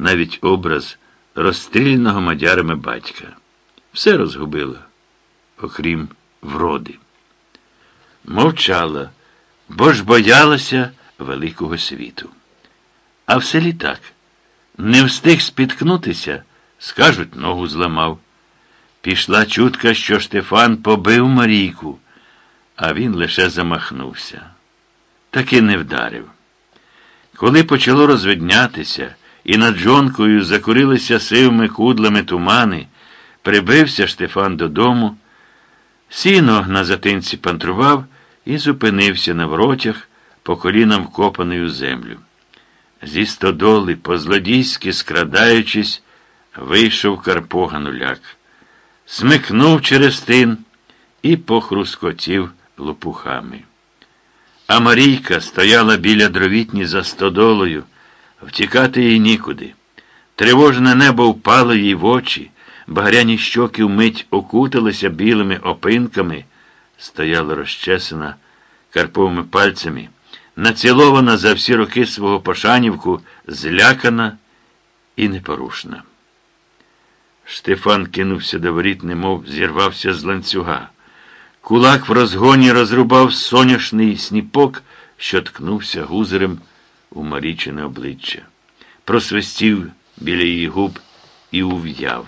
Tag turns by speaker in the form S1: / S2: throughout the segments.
S1: навіть образ розстріляного мадярами батька. Все розгубила, окрім вроди. Мовчала, бо ж боялася великого світу. А в селі так. Не встиг спіткнутися, скажуть, ногу зламав. Пішла чутка, що Штефан побив Марійку, а він лише замахнувся. Таки не вдарив. Коли почало розвиднятися, і над жонкою закурилися сивими кудлами тумани, прибився Штефан додому, сіно на затинці пантрував і зупинився на воротях, по колінам вкопаний у землю. Зі стодоли, по злодійськи скрадаючись, вийшов Карпо Гануляк, смикнув через тин і похрускотів лопухами. А Марійка стояла біля дровітні за стодолою, втікати їй нікуди. Тривожне небо впало їй в очі, багряні щоки вмить окуталися білими опинками, стояла розчесана карповими пальцями, націлована за всі роки свого пошанівку, злякана і непорушна. Штефан кинувся до воріт, немов зірвався з ланцюга. Кулак в розгоні розрубав соняшний сніпок, що ткнувся гузерем у Марічине обличчя. Просвистів біля її губ і ув'яв.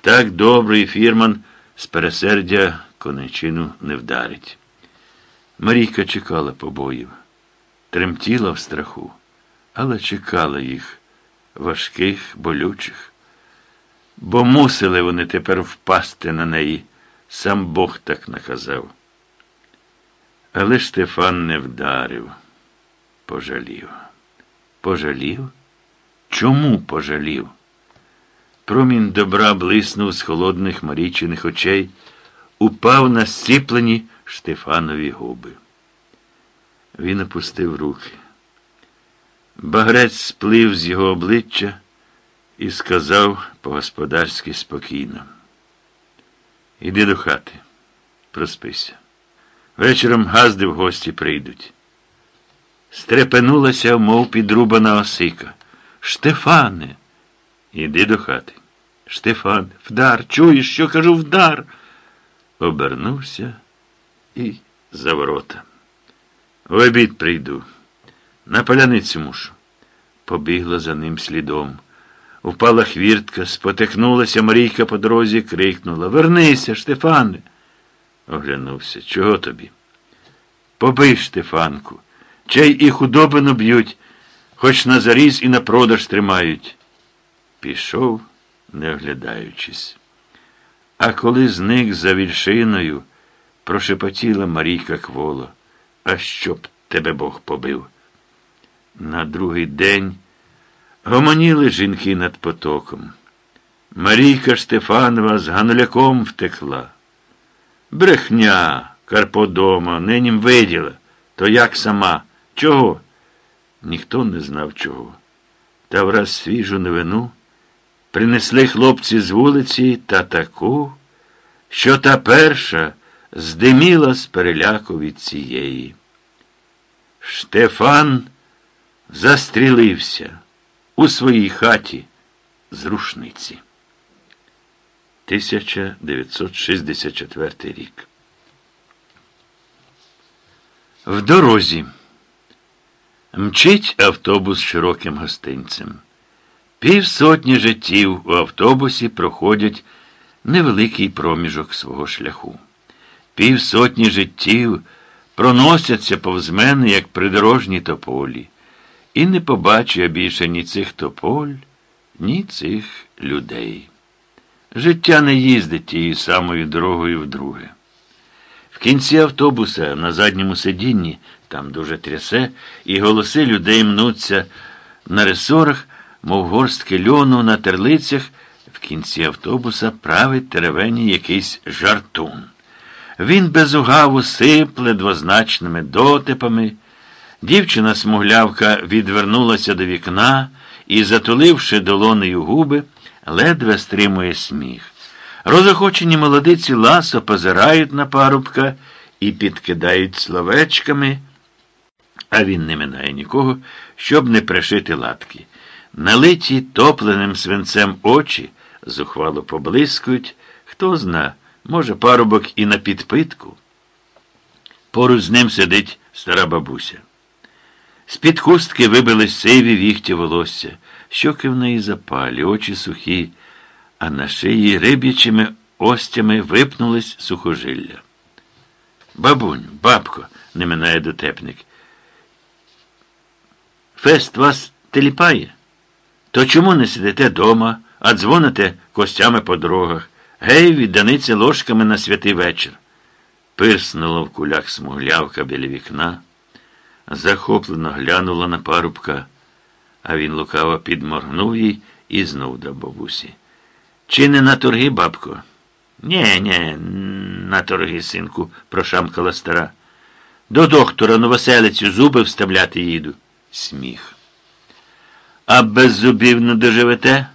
S1: Так добрий фірман з пересердя конечину не вдарить. Марійка чекала побоїв, тремтіла в страху, але чекала їх, важких, болючих. Бо мусили вони тепер впасти на неї. Сам Бог так наказав. Але Штефан не вдарив, пожалів. Пожалів? Чому пожалів? Промінь добра блиснув з холодних марічених очей, упав на сціплені Штефанові губи. Він опустив руки. Багрець сплив з його обличчя і сказав по-господарськи спокійно. Іди до хати, проспися. Вечором газди в гості прийдуть. Стрепенулася, мов підрубана осика. Штефане, іди до хати. Штефан, вдар, чуєш, що кажу, вдар. Обернувся і за ворота. В обід прийду. На поляницю мушу. Побігла за ним слідом. Впала хвіртка, спотекнулася Марійка по дорозі, крикнула Вернися, Штефане. Оглянувся. Чого тобі? Побий, Штефанку. Чей і худобину б'ють, хоч на заріз і на продаж тримають. Пішов, не оглядаючись. А коли зник за вільшиною, прошепотіла Марійка кволо. А щоб тебе Бог побив? На другий день. Гомоніли жінки над потоком. Марійка Штефанова з Гануляком втекла. Брехня, Карподома, нинім виділа. То як сама? Чого? Ніхто не знав чого. Та враз свіжу новину принесли хлопці з вулиці та таку, що та перша здиміла з переляку від цієї. Штефан застрілився у своїй хаті з рушниці. 1964 рік. В дорозі мчить автобус широким гостинцем. Півсотні життів у автобусі проходять невеликий проміжок свого шляху. Півсотні життів проносяться повз мене, як придорожні тополі. І не побачу я більше ні цих тополь, ні цих людей. Життя не їздить тією самою дорогою вдруге. В кінці автобуса на задньому сидінні, там дуже трясе, і голоси людей мнуться на ресорах, мов горстки льону на терлицях, в кінці автобуса править теревені якийсь жартун. Він без угаву сипле двозначними дотипами. Дівчина смуглявка відвернулася до вікна і, затуливши долонею губи, ледве стримує сміх. Розохочені молодиці ласо позирають на парубка і підкидають словечками, а він не минає нікого, щоб не пришити латки. Налиті топленим свинцем очі зухвало поблискують, хто зна, може, парубок і на підпитку. Поруч з ним сидить стара бабуся. З-під хустки вибились сиві віхті волосся, щоки в неї запалі, очі сухі, а на шиї риб'ячими остями випнулись сухожилля. Бабунь, бабко, не минає дотепник. Фест вас теліпає? То чому не сидите дома, а дзвоните костями по дорогах? Гей, відданиці ложками на святий вечір. Пирснула в кулях смуглявка біля вікна, захоплено глянула на парубка, а він лукаво підморгнув їй і знов до бабусі. Чи не на торги, бабко? Нє, нє, на торги, синку, прошамкала стара. До доктора новоселицю зуби вставляти їду. Сміх. А без зубів не доживете?